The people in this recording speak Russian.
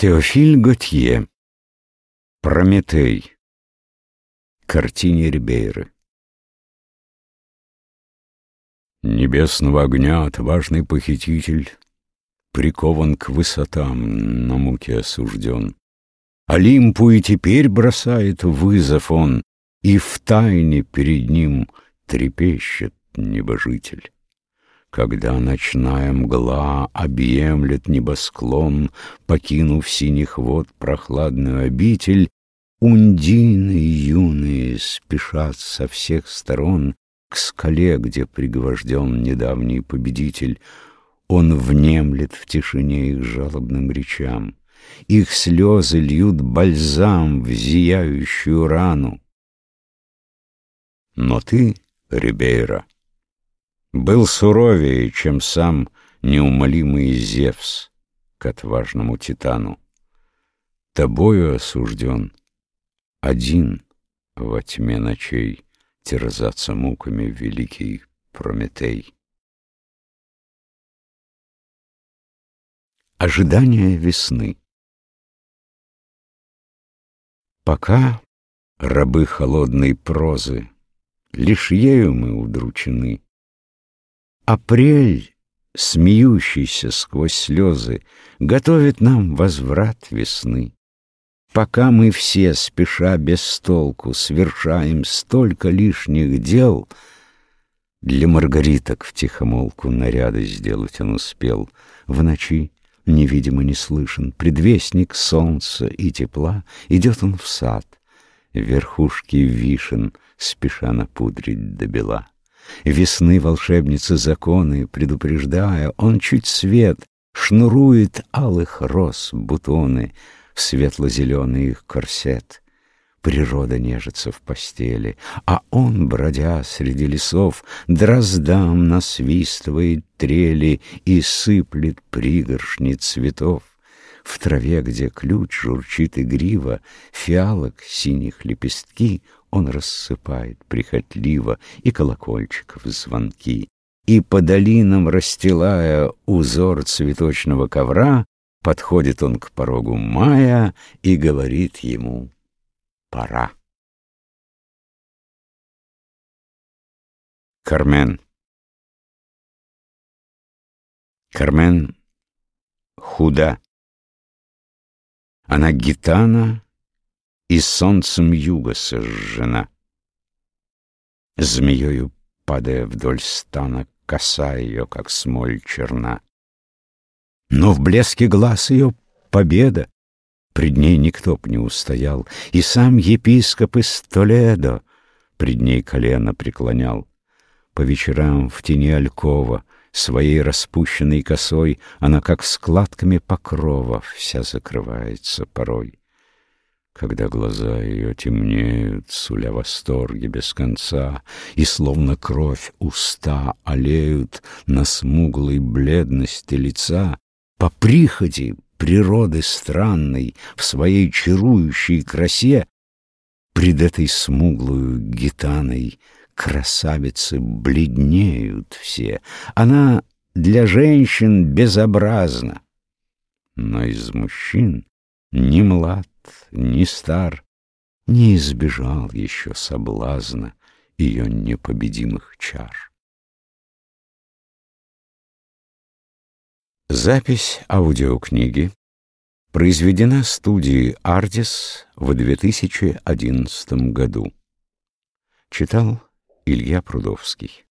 Теофиль Готье. Прометей. Картине Рибейры. Небесного огня отважный похититель Прикован к высотам, на муке осужден. Олимпу и теперь бросает вызов он, И в тайне перед ним трепещет небожитель. Когда ночная мгла объемлет небосклон, Покинув синих вод прохладную обитель, Ундины юные спешат со всех сторон К скале, где пригвожден недавний победитель. Он внемлет в тишине их жалобным речам. Их слезы льют бальзам в зияющую рану. Но ты, Рибейра, был суровее, чем сам неумолимый Зевс к отважному Титану. Тобою осужден один во тьме ночей терзаться муками великий Прометей. Ожидание весны Пока рабы холодной прозы, Лишь ею мы удручены, Апрель, смеющийся сквозь слезы, Готовит нам возврат весны. Пока мы все, спеша без толку, Свершаем столько лишних дел, Для маргариток втихомолку Наряды сделать он успел. В ночи, невидимо не слышен, Предвестник солнца и тепла, Идет он в сад, верхушки вишен, Спеша напудрить до бела. Весны волшебницы законы предупреждая, Он чуть свет шнурует алых роз бутоны В светло-зеленый их корсет. Природа нежится в постели, А он, бродя среди лесов, Дроздам насвистывает трели И сыплет пригоршни цветов. В траве, где ключ журчит игриво, Фиалок синих лепестки Он рассыпает прихотливо И колокольчиков звонки. И по долинам расстилая узор цветочного ковра, Подходит он к порогу мая И говорит ему «Пора». Кармен Кармен худа. Она гитана и солнцем юга сожжена. Змеёю падая вдоль стана, Коса ее, как смоль черна. Но в блеске глаз ее победа, Пред ней никто б не устоял, И сам епископ из Толедо Пред ней колено преклонял. По вечерам в тени алькова Своей распущенной косой Она, как складками покрова, Вся закрывается порой. Когда глаза ее темнеют, Суля восторги без конца, И словно кровь уста олеют На смуглой бледности лица, По приходи природы странной В своей чарующей красе Пред этой смуглую гитаной красавицы бледнеют все. Она для женщин безобразна. Но из мужчин ни млад, ни стар не избежал еще соблазна ее непобедимых чар. Запись аудиокниги произведена студией «Ардис» в 2011 году. Читал Илья Прудовский